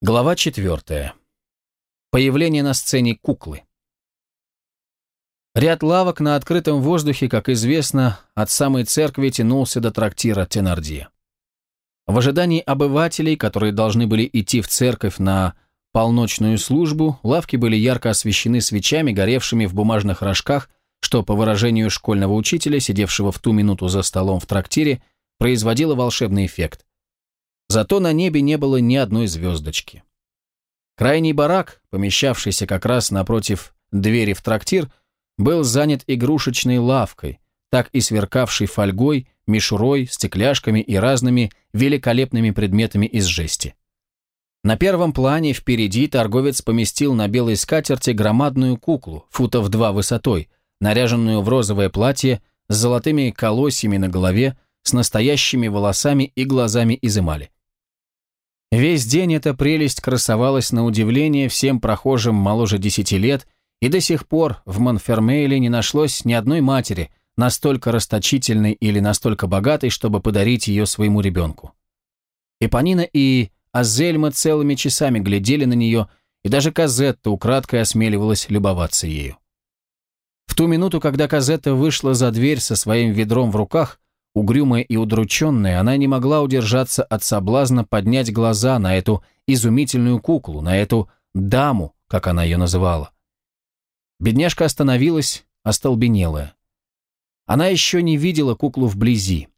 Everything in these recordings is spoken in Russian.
Глава четвертая. Появление на сцене куклы. Ряд лавок на открытом воздухе, как известно, от самой церкви тянулся до трактира Тенардье. В ожидании обывателей, которые должны были идти в церковь на полночную службу, лавки были ярко освещены свечами, горевшими в бумажных рожках, что, по выражению школьного учителя, сидевшего в ту минуту за столом в трактире, производило волшебный эффект. Зато на небе не было ни одной звездочки. Крайний барак, помещавшийся как раз напротив двери в трактир, был занят игрушечной лавкой, так и сверкавшей фольгой, мишурой, стекляшками и разными великолепными предметами из жести. На первом плане впереди торговец поместил на белой скатерти громадную куклу, футов два высотой, наряженную в розовое платье, с золотыми колосьями на голове, с настоящими волосами и глазами из эмали. Весь день эта прелесть красовалась на удивление всем прохожим моложе десяти лет, и до сих пор в Монфермейле не нашлось ни одной матери, настолько расточительной или настолько богатой, чтобы подарить ее своему ребенку. Эпонина и Азельма целыми часами глядели на нее, и даже Казетта украдкой осмеливалась любоваться ею. В ту минуту, когда Казетта вышла за дверь со своим ведром в руках, Угрюмая и удрученная, она не могла удержаться от соблазна поднять глаза на эту изумительную куклу, на эту даму, как она ее называла. Бедняжка остановилась, остолбенелая. Она еще не видела куклу вблизи.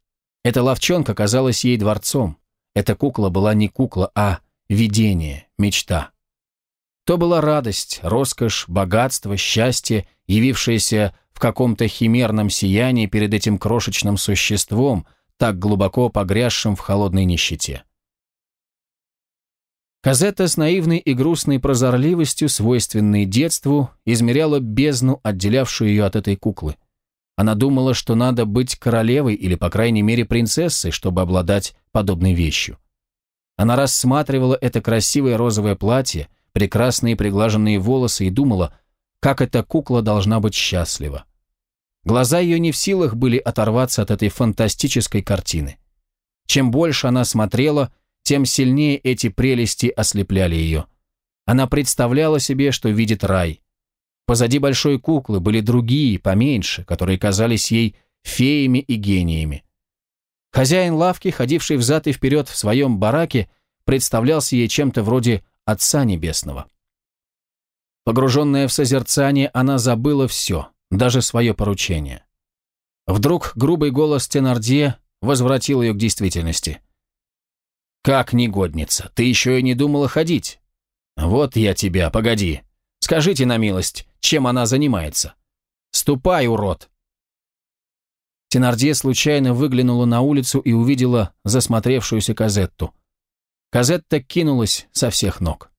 Эта ловчонка казалась ей дворцом. Эта кукла была не кукла, а видение, мечта. То была радость, роскошь, богатство, счастье, явившееся каком-то химерном сиянии перед этим крошечным существом, так глубоко погрязшим в холодной нищете. Казетта с наивной и грустной прозорливостью, свойственной детству, измеряла бездну, отделявшую ее от этой куклы. Она думала, что надо быть королевой или, по крайней мере, принцессой, чтобы обладать подобной вещью. Она рассматривала это красивое розовое платье, прекрасные приглаженные волосы и думала, как эта кукла должна быть счастлива. Глаза ее не в силах были оторваться от этой фантастической картины. Чем больше она смотрела, тем сильнее эти прелести ослепляли ее. Она представляла себе, что видит рай. Позади большой куклы были другие, поменьше, которые казались ей феями и гениями. Хозяин лавки, ходивший взад и вперед в своем бараке, представлялся ей чем-то вроде Отца Небесного. Погруженная в созерцание, она забыла все, даже свое поручение. Вдруг грубый голос Тенардье возвратил ее к действительности. «Как негодница, ты еще и не думала ходить?» «Вот я тебя, погоди. Скажите на милость, чем она занимается?» «Ступай, урод!» Тенардье случайно выглянула на улицу и увидела засмотревшуюся Казетту. Казетта кинулась со всех ног.